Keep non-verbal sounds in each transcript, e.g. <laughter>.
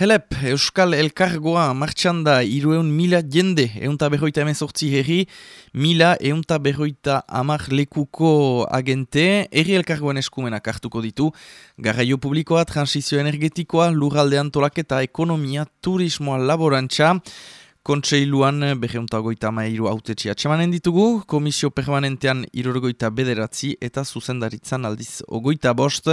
Helep, Euskal Elkargoa martxan da irueun mila jende, eunta berroita emezortzi herri, mila eunta berroita amak lekuko agente, herri Elkargoan eskumenak hartuko ditu, garraio publikoa, transizio energetikoa, lurraldean tolaketa, ekonomia, turismoa, laborantza, Kontseiluan eh, beheunta goita mairu autetxia txemanen ditugu, komisio permanentean irorgoita bederatzi eta zuzendaritzan aldiz ogoita bost,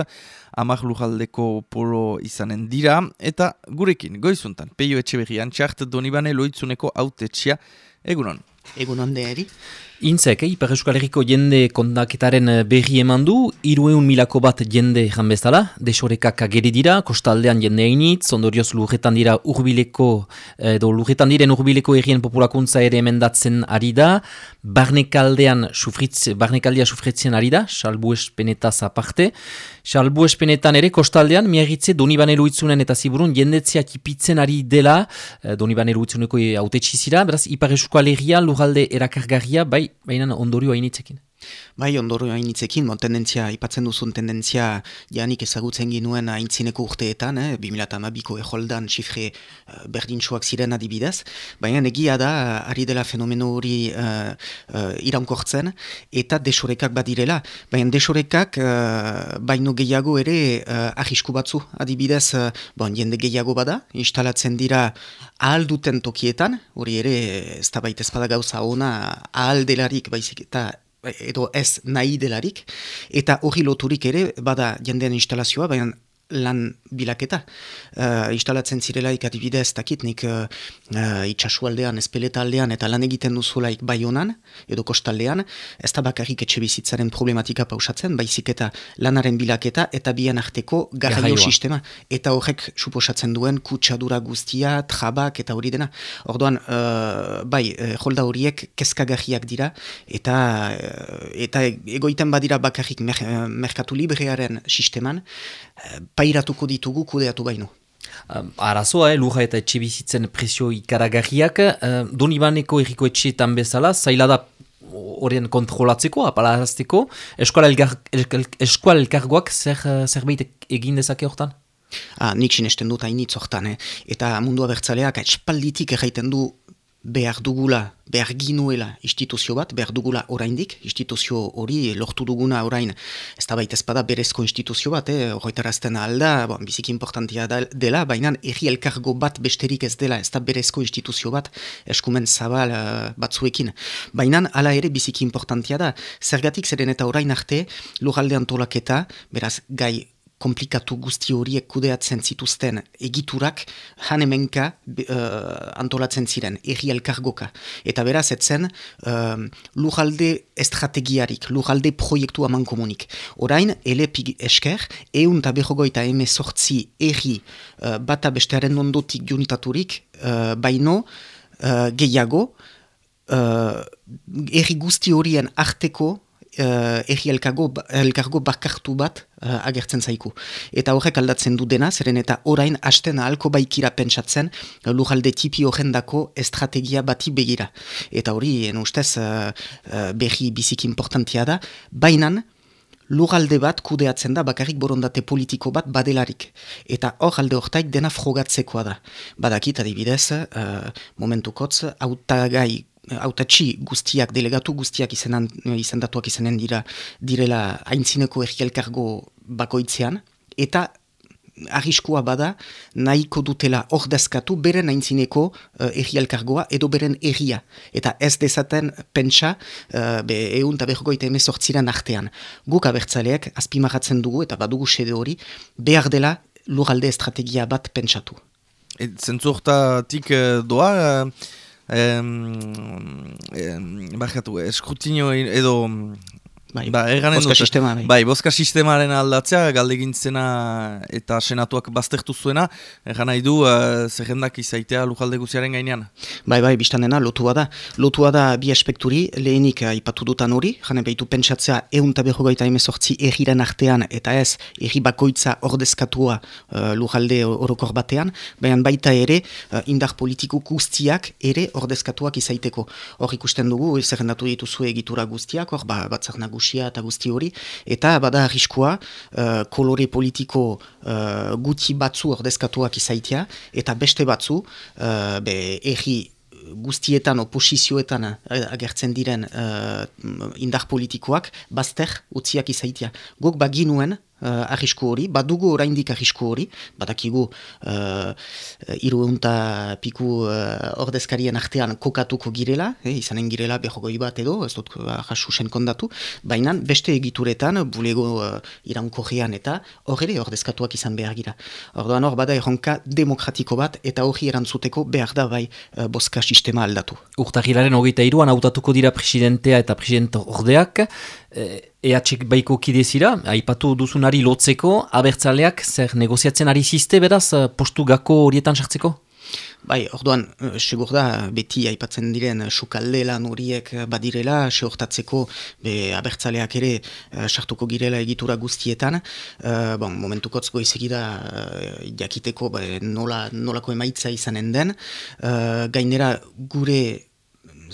amak lujaldeko polo izanen dira, eta gurekin, goizuntan, peio etxe behian txart donibane loitzuneko autetxia, egunon. Egunon deheri. Intzek, eh, Ipar Euskal Herriko jende kondaketaren eh, berri eman du, irueun milako bat jende jan bezala, desorekak ageri dira, kostaldean jende hainitz, ondorioz lurretan dira urbileko, edo lurretan diren urbileko errien populakuntza ere emendatzen ari da, barnekaldean sufritz, barnekaldea sufritzen ari da, salbu espenetaz aparte, salbu espenetan ere kostaldean, miagitze Donibane Luitzunen eta ziburun jendetzeak ipitzen ari dela, eh, Donibane Luitzuneko haute txizira, beraz, Ipar Euskal Herria lurralde erakargarria, bai baina ondorio hainitzekin. Bai, ondorio hainitzekin, bon, tendentzia, ipatzen duzun tendentzia janik ezagutzen ginuen haintzineko urteetan, eh, 2008ko eholdan xifre uh, berdintxoak ziren adibidez, baina egia da, ari dela fenomeno hori uh, uh, iraunkortzen, eta desorekak badirela, baina desorekak uh, baino gehiago ere uh, ahisku batzu adibidez, uh, bon, jende gehiago bada, instalatzen dira ahal duten tokietan, hori ere ez da baita ezpada gauza ona ahal delarik baizik eta edo ez nahi delarik, eta hori loturik ere bada jendean instalazioa, baina lan bilaketa. Uh, instalatzen zirelaik adibidez, dakit nik uh, uh, itxasualdean, espeleta aldean, eta lan egiten duzulaik bai honan, edo kostaldean, ez da bakarrik etxe bizitzaren problematika pausatzen, baizik eta lanaren bilaketa, eta bian arteko garraio sistema. Eta horrek suposatzen duen kutsadura guztia, trabak, eta hori dena. Orduan, uh, bai, holda horiek kezkagarriak dira, eta eta egoiten badira bakarrik mer, merkatu librearen sisteman, pairatuko ditugu kudeatu baino. Uh, arazoa, eh, luja eta etxe bizitzen presio ikaragarriak, uh, Donibaneko erriko etxeetan bezala, zaila da horien kontrolatzeko, apalarazteko, eskual, elgar, eskual elkargoak zer, zerbait egin dezake hortan? Ah, nik sinesten dut hainitz hortan, eh? eta mundua bertzaleak espalditik erraiten du behar dugula, behar ginuela instituzio bat, behar dugula oraindik, instituzio hori lortu duguna orain, ez da baita ezpada berezko instituzio bat, eh, horretarazten alda, bon, biziki importantia dela, baina erri elkargo bat besterik ez dela, ez da berezko instituzio bat, eskumen zabal uh, batzuekin. Baina ala ere biziki importantia da, zergatik zeren eta orain arte, lugaldean tolaketa, beraz, gai komplikatu guzti horiek kudeatzen zituzten egiturak hanemenka uh, antolatzen ziren, erri elkargoka. Eta beraz, etzen uh, lujalde estrategiarik, lujalde proiektu aman komunik. Orain, elepik esker, eun eta behogoita eme sortzi erri uh, bata bestearen ondotik juntaturik, uh, baino uh, gehiago, uh, erri guzti horien arteko uh, erri elkargo, elkargo bakartu bat uh, agertzen zaiku. Eta horrek aldatzen du dena, zeren eta orain hasten ahalko baikira pentsatzen uh, lujalde tipi horrendako estrategia bati begira. Eta hori, en ustez, uh, uh, berri bizik importantia da, bainan, Lugalde bat kudeatzen da bakarrik borondate politiko bat badelarik. Eta hor alde hortaik dena frogatzekoa da. Badakit adibidez, uh, momentukotz, autagai autatxi guztiak, delegatu guztiak izenan, izendatuak izanen dira direla haintzineko erkielkargo bakoitzean, eta arriskua bada nahiko dutela ordezkatu beren haintzineko uh, errialkargoa edo beren erria. Eta ez dezaten pentsa uh, be, egun eta bergoita emezortziren artean. Guk abertzaleak azpimaratzen dugu eta badugu sede hori behar dela luralde estrategia bat pentsatu. Zentzurtatik uh, doa... Um, um, eskrutinio edo Bai, ba, boska sistema. Bai. bai, boska sistemaren aldatzea, galdegintzena eta senatuak baztertu zuena, egan nahi du, uh, zerrendak izaitea lujalde guziaren gainean. Bai, bai, biztan dena, lotua da. Lotua da bi aspekturi, lehenik uh, ipatu dutan hori, jane behitu pentsatzea egun berrogeita emezortzi erriren artean, eta ez, erri bakoitza ordezkatua uh, lujalde orokor batean, baina baita ere, uh, indar politiko guztiak ere ordezkatuak izaiteko. Hor ikusten dugu, zerrendatu dituzu egitura guztiak, hor ba, batzak nagusia eta guzti hori, eta bada arriskoa kolore politiko uh, guti batzu ordezkatuak izaitia, eta beste batzu, uh, be, erri guztietan oposizioetan agertzen diren uh, indar politikoak bazter utziak izaitia. Gok baginuen uh, arrisku hori, badugu oraindik arrisku hori, badakigu uh, iruunta piku uh, ordezkarien artean kokatuko girela, eh, izanen girela behogoi bat edo, ez dut jasusen kondatu, baina beste egituretan bulego uh, irankorrean eta horre ordezkatuak izan behar gira. Ordoan hor bada erronka demokratiko bat eta hori erantzuteko behar da bai uh, boska sistema aldatu. Urtagilaren hogeita iruan hautatuko dira presidentea eta president ordeak, EHek baiko kidezira, aipatu duzunari lotzeko, abertzaleak zer negoziatzen ari ziste beraz eh, postu gako horietan sartzeko? Bai, orduan, eh, segur da, beti aipatzen diren sukalde lan horiek badirela, sehortatzeko be, abertzaleak ere sartuko girela egitura guztietan. Uh, bon, momentukotz goizegida uh, jakiteko nola, nolako emaitza izanen den. Uh, gainera, gure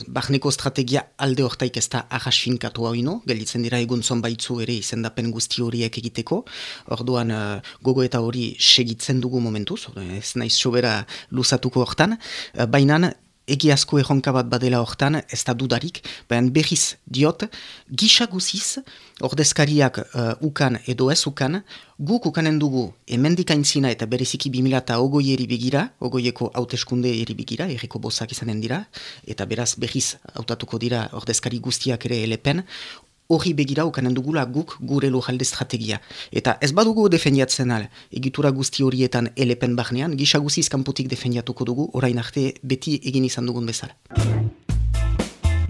Barneko estrategia alde hortaik ez da ahas finkatu hau ino, gelditzen dira egun baitzu ere izendapen guzti horiek egiteko. Orduan uh, gogo eta hori segitzen dugu momentuz, ez naiz sobera luzatuko hortan. Uh, Baina egiazko erronka bat badela hortan, ez da dudarik, baina berriz diot, gisa guziz, ordezkariak uh, ukan edo ez ukan, guk ukanen dugu emendik aintzina eta bereziki 2000 eta ogoi begira, ogoieko hauteskunde begira, erriko bozak izanen dira, eta beraz berriz hautatuko dira ordezkari guztiak ere elepen, hori begira ukanen dugula guk gure lojalde strategia. Eta ez badugu defendiatzen al, egitura guzti horietan elepen barnean, gisa guziz kanpotik defendiatuko dugu, orain arte beti egin izan dugun bezala.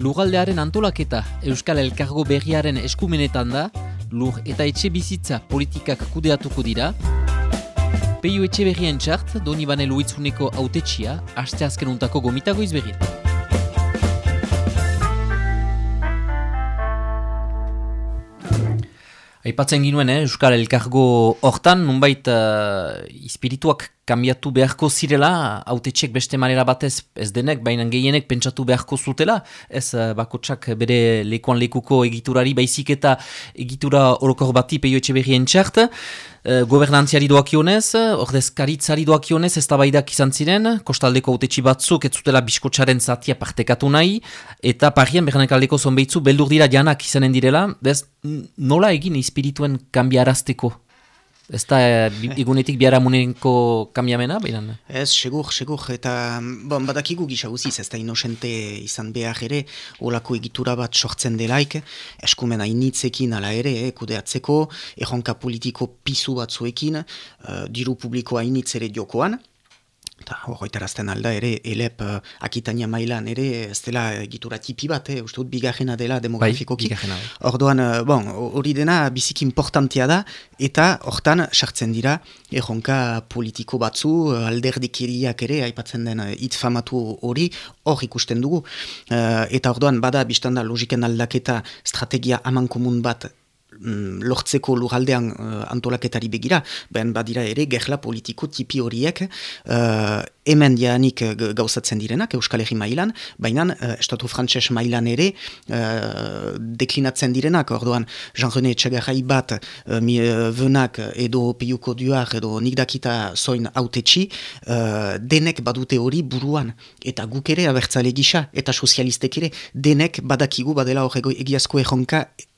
Lugaldearen antolaketa Euskal Elkargo berriaren eskumenetan da, lur eta etxe bizitza politikak kudeatuko dira, Peio etxe berrien txart, doni bane luitzuneko autetxia, aste azken untako gomitago izberrien. Aipatzen ginuen, eh, Euskal Elkargo hortan, nunbait uh, espirituak kambiatu beharko zirela, autetxek beste manera batez ez denek, baina gehienek pentsatu beharko zutela, ez uh, bakotsak bere lekuan lekuko egiturari baizik eta egitura orokor bati peio etxe berrien txart, uh, gobernantziari doakionez, ordezkaritzari doakionez, ez tabaidak izan ziren, kostaldeko autetxi batzuk ez zutela biskotxaren zatia partekatu nahi, eta parrien berrenek aldeko zonbeitzu beldur dira janak izanen direla, bez, nola egin espirituen kambiarazteko? Ez da igunetik biara munenko kamiamena, behiran? Ez, segur, segur, eta bon, badakigu gisa guziz, ez da inosente izan behar ere, olako egitura bat sortzen delaik, eskumen hainitzekin ala ere, eh, kudeatzeko, erronka politiko pisu batzuekin, uh, diru publiko hainitz ere diokoan, Eta horretarazten alda ere, elep uh, akitania mailan ere, ez dela gitura tipi bat, eh, uste dut bigarrena dela demografikoki. Bai, bai. Orduan, uh, bon, hori dena biziki importantia da, eta hortan sartzen dira, erronka politiko batzu, alderdikiriak ere, aipatzen den itfamatu hori, hor ikusten dugu. Uh, eta orduan, bada, biztanda logiken aldaketa strategia aman komun bat lortzeko lurraldean uh, antolaketari begira, ben badira ere gerla politiko tipi horiek uh, hemen jaanik gauzatzen direnak Euskal Herri mailan, baina uh, Estatu Frantses mailan ere uh, deklinatzen direnak, orduan Jean-René Txagarrai bat uh, mi, edo piuko duar edo nik dakita zoin autetxi uh, denek badute hori buruan. Eta guk ere abertzale gisa eta sozialistek ere denek badakigu badela hor egiazko erronka Mm,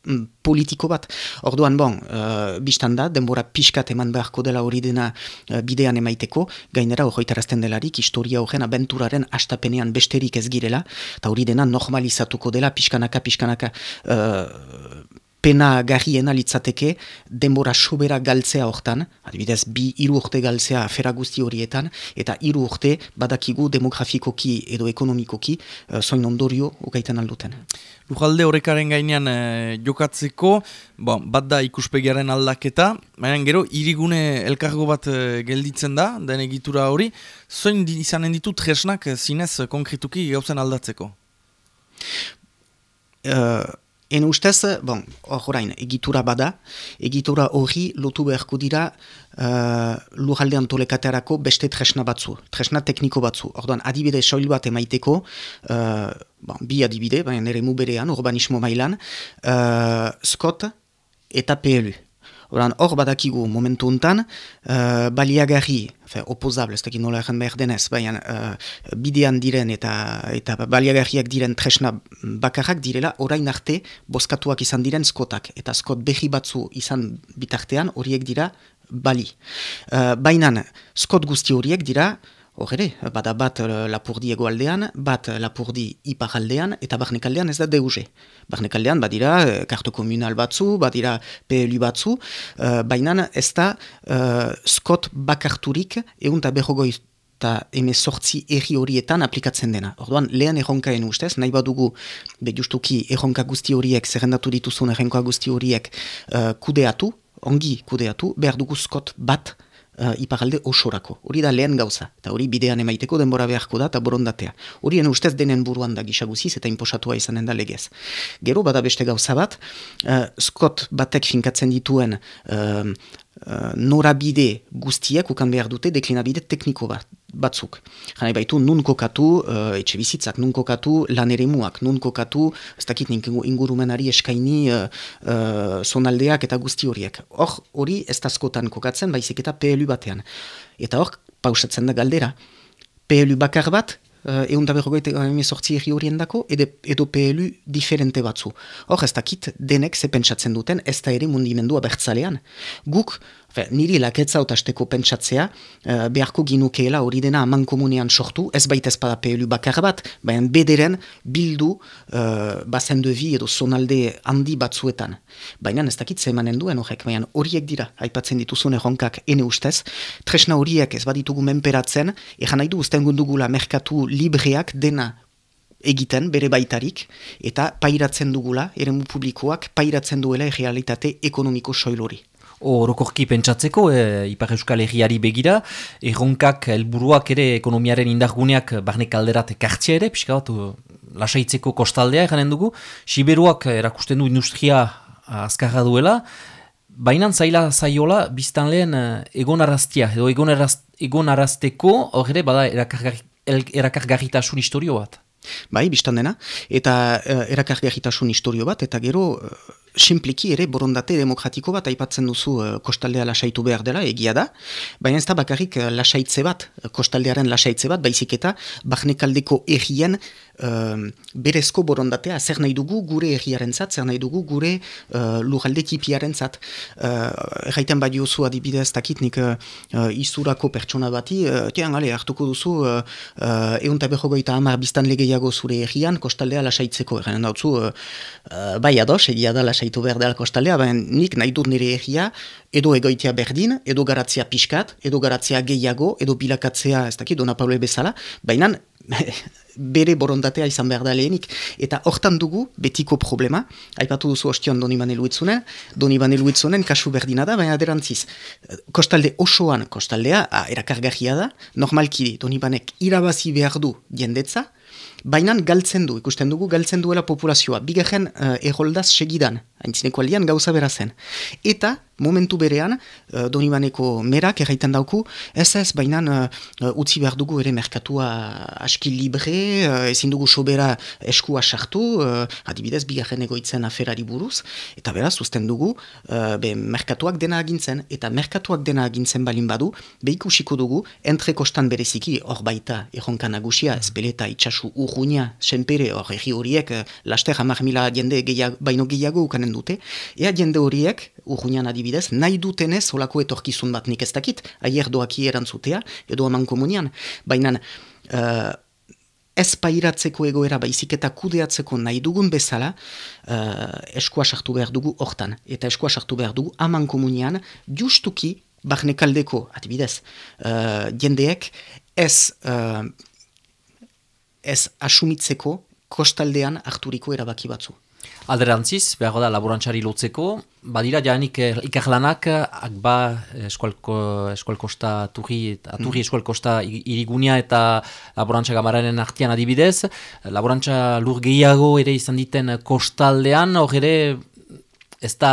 politiko bat. Orduan, bon, uh, biztan da, denbora pixkat eman beharko dela hori dena uh, bidean emaiteko, gainera horretarazten delarik, historia horren abenturaren astapenean besterik ez girela, eta hori dena normalizatuko dela pixkanaka, pixkanaka, uh, pena garriena litzateke denbora sobera galtzea hortan, adibidez bi hiru urte galtzea afera guzti horietan, eta hiru urte badakigu demografikoki edo ekonomikoki uh, zoin ondorio ukaiten alduten. Lujalde horrekaren gainean eh, jokatzeko, bon, bat da ikuspegiaren aldaketa, baina gero irigune elkargo bat eh, gelditzen da, den egitura hori, zoin izanen ditu tresnak zinez konkretuki gauzen aldatzeko? En ustez, bon, horrein, egitura bada, egitura hori lotu beharko dira uh, lujalde antolekaterako beste tresna batzu, tresna tekniko batzu. Orduan, adibide soil bat emaiteko, uh, bon, bi adibide, baina ere berean, urbanismo mailan, uh, Scott eta PLU. Horan, hor badakigu momentu untan, uh, baliagarri, fe, opozable, ez dakit nola egin behar denez, baina uh, bidean diren eta eta baliagarriak diren tresna bakarrak direla, orain arte boskatuak izan diren skotak. Eta skot behi batzu izan bitartean horiek dira bali. Uh, baina skot guzti horiek dira, Hor ere, bada bat uh, lapurdi egoaldean, bat lapurdi iparaldean, eta barnekaldean ez da deuze. Barnekaldean badira uh, kartu komunal batzu, badira PLU batzu, uh, baina ez da uh, skot bakarturik egun eta behogoi eta emezortzi erri horietan aplikatzen dena. Orduan, lehen erronkaen ustez, nahi badugu, be erronka guzti horiek, zerrendatu dituzun erronka guzti horiek uh, kudeatu, ongi kudeatu, behar dugu skot bat uh, iparalde osorako. Hori da lehen gauza, eta hori bidean emaiteko denbora beharko da, eta borondatea. Horien ustez denen buruan da gisaguziz, eta inposatua izanen da legez. Gero, bada beste gauza bat, uh, Scott batek finkatzen dituen uh, uh, norabide guztiek ukan behar dute deklinabide tekniko bat batzuk. Jana baitu nun kokatu uh, etxe bizitzak, nun kokatu lan ere muak, nun kokatu, ez dakit ingurumenari eskaini uh, uh, zonaldeak eta guzti horiek. Hor hori ez tazkotan kokatzen, baizik eta PLU batean. Eta hor, pausatzen da galdera, PLU bakar bat, uh, egun da berrogoite emezortzi erri horien dako, edo, PLU diferente batzu. Hor, ez dakit denek ze pentsatzen duten, ez da ere mundimendua bertzalean. Guk, niri laketza otasteko pentsatzea, uh, beharko ginukeela hori dena aman komunean sortu, ez baita ezpada PLU bakar bat, baina bederen bildu uh, bazen devi edo zonalde handi batzuetan. Baina ez dakit zemanen duen horrek, baina horiek dira, aipatzen dituzun erronkak ene ustez, tresna horiek ez baditugu menperatzen, egan nahi du usten gundugula merkatu libreak dena egiten bere baitarik, eta pairatzen dugula, eremu publikoak, pairatzen duela errealitate ekonomiko soilori orokorki pentsatzeko, e, Ipar Euskal Herriari begira, erronkak helburuak ere ekonomiaren indarguneak barnek alderat ekartzea ere, pixka bat, lasaitzeko kostaldea eganen dugu, Siberuak erakusten du industria azkarra duela, baina zaila zaiola biztan lehen egon arrastia, edo egon, arrast, egon arrasteko, horre bada erakargarritasun historio bat. Bai, biztan dena, eta uh, erakargarritasun historio bat, eta gero simpliki ere borondate demokratiko bat aipatzen duzu uh, kostaldea lasaitu behar dela, egia da, baina ez da bakarrik uh, lasaitze bat, uh, kostaldearen lasaitze bat, baizik eta barnekaldeko errien uh, berezko borondatea, zer nahi dugu gure erriaren zat, zer nahi dugu gure uh, lujalde tipiaren zat. Uh, erraiten bat jozu adibidez takitnik uh, izurako pertsona bati, uh, tian, ale, hartuko duzu uh, uh, egun tabejogoita amar biztan legeiago zure errian kostaldea lasaitzeko, erraiten dautzu, uh, uh, bai ados, egia da lasaitzeko, zaitu behar dela kostalea, baina nik nahi dut nire egia, edo egoitea berdin, edo garatzea pixkat, edo garatzea gehiago, edo bilakatzea, ez dakit, dona Pablo bezala, baina <laughs> bere borondatea izan behar da lehenik. Eta hortan dugu, betiko problema, haipatu duzu ostion doni bane luitzunen, doni bane luitzunen kasu berdina da, baina aderantziz. Kostalde osoan, kostaldea, ah, erakargarria da, normalki doni banek irabazi behar du jendetza, Baina galtzen du, ikusten dugu galtzen duela populazioa. Bigarren uh, erroldaz segidan, haintzineko aldean gauza bera zen. Eta momentu berean, uh, Donibaneko merak erraiten dauku, ez ez, baina uh, utzi behar dugu ere merkatua aski libre, uh, ezin dugu sobera eskua sartu, uh, adibidez, bigarren egoitzen aferari buruz, eta beraz, usten dugu, uh, be, merkatuak dena agintzen, eta merkatuak dena agintzen balin badu, behikusiko dugu, entre kostan bereziki, hor baita, erronka nagusia, ez beleta itxasu urruina, senpere, hor horiek, uh, laster hamar mila jende gehiago, baino gehiago ukanen dute, ea jende horiek, urruinan adibidez, nahi dutenez holako etorkizun bat nik ez dakit, aier doaki erantzutea, edo aman komunian, baina uh, ez pairatzeko egoera baizik eta kudeatzeko nahi dugun bezala, uh, eskua sartu behar dugu hortan, eta eskua sartu behar dugu aman komunian, justuki, barnekaldeko, adibidez, uh, jendeek, ez, uh, ez asumitzeko kostaldean harturiko erabaki batzu. Alderantziz, behar da laborantxari lotzeko, badira janik eh, ikarlanak akba eskualko, eskualkosta turri, aturri mm. eskualkosta irigunia eta laborantxa gamararen artian adibidez. Laborantxa lur gehiago ere izan diten kostaldean, hor ere ez da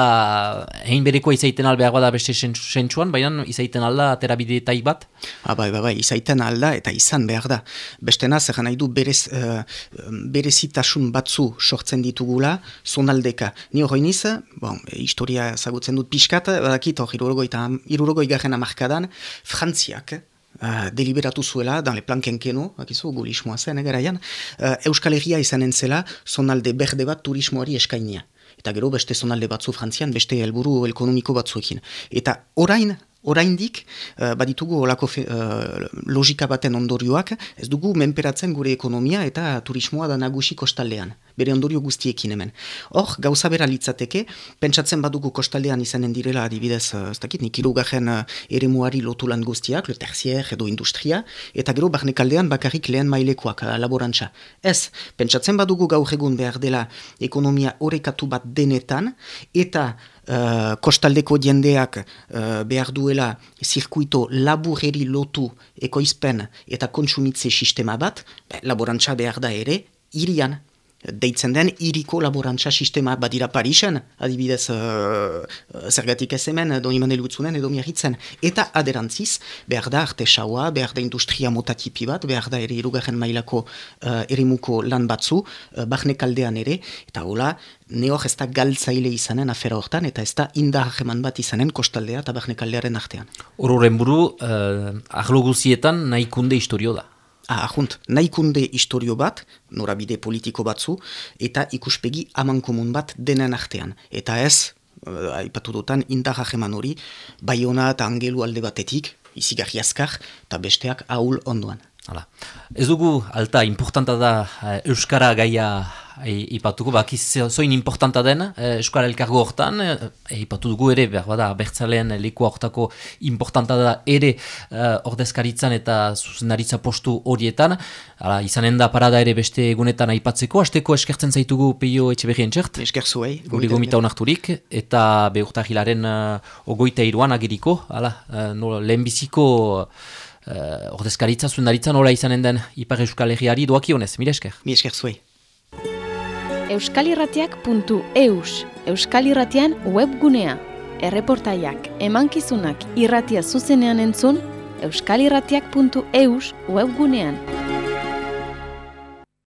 egin bereko izaiten alda behar bada beste sentsuan, baina izaiten alda aterabide tai bat? Ah, bai, bai, bai, izaiten alda eta izan behar da. Beste naz, egan nahi du berez, uh, berezitasun batzu sortzen ditugula, zonaldeka. Ni hori niz, bon, historia zagutzen dut pixkat, badakit hor, irurogoi garen amarkadan, frantziak, Uh, deliberatu zuela, dan le plan kenkeno, akizu, gulismoa zen, egeraian, uh, Euskal Herria izanen zela, zonalde berde bat turismoari eskainia eta gero beste zonalde batzu frantzian, beste helburu ekonomiko batzuekin. Eta orain, oraindik uh, baditugu olako uh, logika baten ondorioak, ez dugu menperatzen gure ekonomia eta turismoa da nagusi kostaldean, bere ondorio guztiekin hemen. Hor, gauza bera litzateke, pentsatzen badugu kostaldean izanen direla adibidez, uh, ez dakit, nik irugarren uh, ere muari lotu lan guztiak, le terzier edo industria, eta gero barnekaldean bakarrik lehen mailekoak uh, laborantza. Ez, pentsatzen badugu gaur egun behar dela ekonomia horrekatu bat denetan, eta uh, kostaldeko jendeak uh, behar duela zirkuito labureri lotu ekoizpen eta kontsumitze sistema bat, laborantza behar da ere, irian deitzen den iriko laborantza sistema badira Parisen, adibidez uh, zergatik ez hemen, doni manel edo miarritzen. Eta aderantziz, behar da artesaua, behar da industria motatipi bat, behar da ere irugarren mailako uh, erimuko lan batzu, uh, kaldean ere, eta hola, neoak ez da galtzaile izanen afera hortan, eta ez da indar bat izanen kostaldea eta bahne kaldearen artean. Horren buru, uh, ahlo nahikunde historio da. Ah, ahunt, nahikunde historio bat, norabide politiko batzu, eta ikuspegi amankomun bat denen artean. Eta ez, uh, aipatu dutan, indarra jeman hori, baiona eta angelu alde batetik, izigarri azkar, eta besteak ahul onduan. Hala. Ez dugu, alta, importanta da uh, Euskara gaia ipatuko, bak zoin importanta den uh, Euskara elkargo hortan, ipatu dugu ere, behar bada, bertzalean leku hortako importanta da ere ordezkaritzan eta zuzendaritza postu horietan. Hala, izanen da parada ere beste egunetan aipatzeko, hasteko eskertzen zaitugu peio etxe behien txert. Esker zuei. Guri gomita honarturik, eta behurta hilaren uh, ogoita iruan agiriko, hala, uh, no, lehenbiziko uh, ordezkaritza zuen nola izanen den Ipar Euskal Herriari doakionez, mire esker? Mi esker zuei. Euskalirratiak.eus Euskal Irratian webgunea. Erreportaiak, emankizunak irratia zuzenean entzun, euskalirratiak.eus webgunean.